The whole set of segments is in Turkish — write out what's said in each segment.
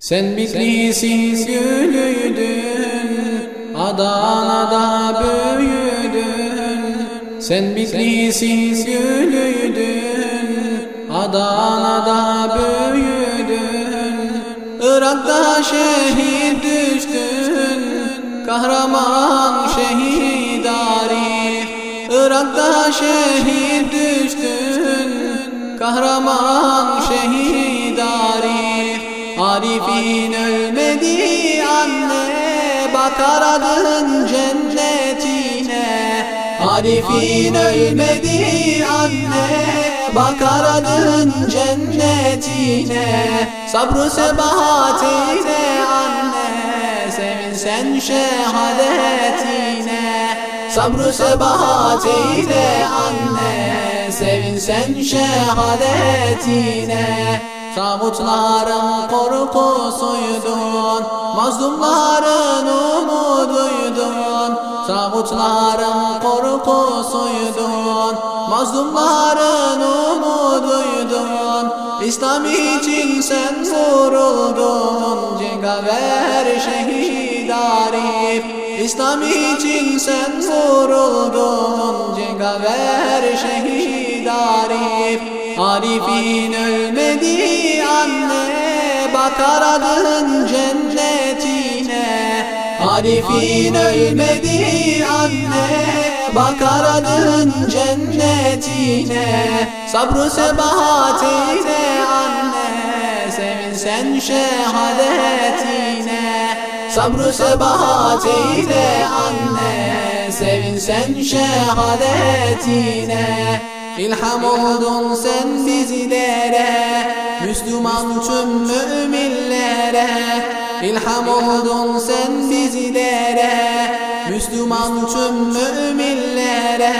Sen Bitlis'in gülüydün, Adana'da büyüdün. Sen Bitlis'in gülüydün, Adana'da büyüdün. Irak'ta şehit düştün, kahraman şehit Arif. Irak'ta şehit düştün, kahraman şehit. Arif'in ölmedi anne Bakar adın cennetine. Arif'in ölmedi anne Bakar adın cennetine. Sabrı sebahat eyle anne Sevin sen şehadetine. Sabrı sebahat eyle anne Sevin sen şehadetine Tağutların korkusuydun Mazlumların umuduydun. Tağutların korkusuydun Mazlumların umuduydun. İslam için sen vuruldun Cengaver şehit Arif. İslam için sen vuruldun Cengaver şehit Arif Arif'in ölmedi anne Bakar adın cennetine. Arif'in ölmedi anne Bakar adın cennetine. Sabrı sebahat eyle anne Sevin sen şehadetine. Sabrı sebahat eyle anne Sevin sen şehadetine İlham oldun sen bizlere Müslüman tüm müminlere. İlham oldun sen bizlere Müslüman tüm müminlere.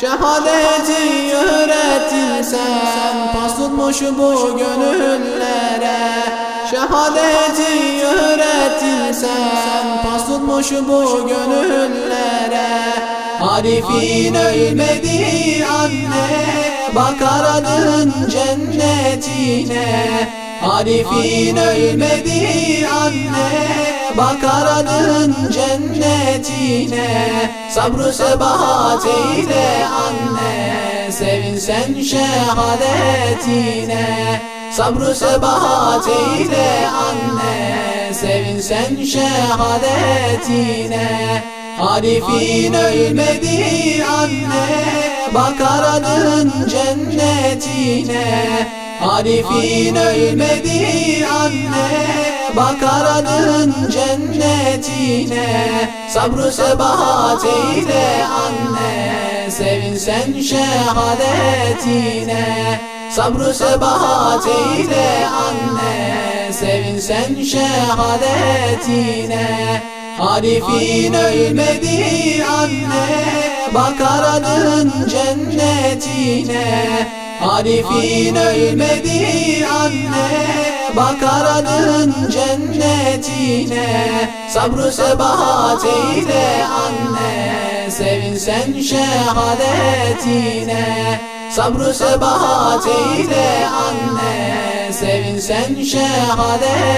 Şehadeti öğrettin sen Pas tutmuş bu gönüllere. Şehadeti öğrettin sen Pas tutmuş bu gönüllere Arif'in ölmedi anne Bakar adın cennetine. Arif'in ölmedi anne Bakar adın cennetine. Sabrı sebahat eyle anne Sevin sen şehadetine. Sabrı sebahat eyle anne Sevin sen şehadetine Arif'in ölmedi anne Bakar adın cennetine. Arif'in ölmedi anne Bakar adın cennetine. Sabrı sebahat eyle anne Sevin sen şehadetine. Sabrı sebahat eyle anne Sevin sen şehadetine Arif'in ölmedi anne Bakar adın cennetine. Arif'in ölmedi anne Bakar adın cennetine. Sabrı sebahat eyle anne Sevin sen şehadetine. Sabrı sebahat eyle anne Sevin sen şehadetine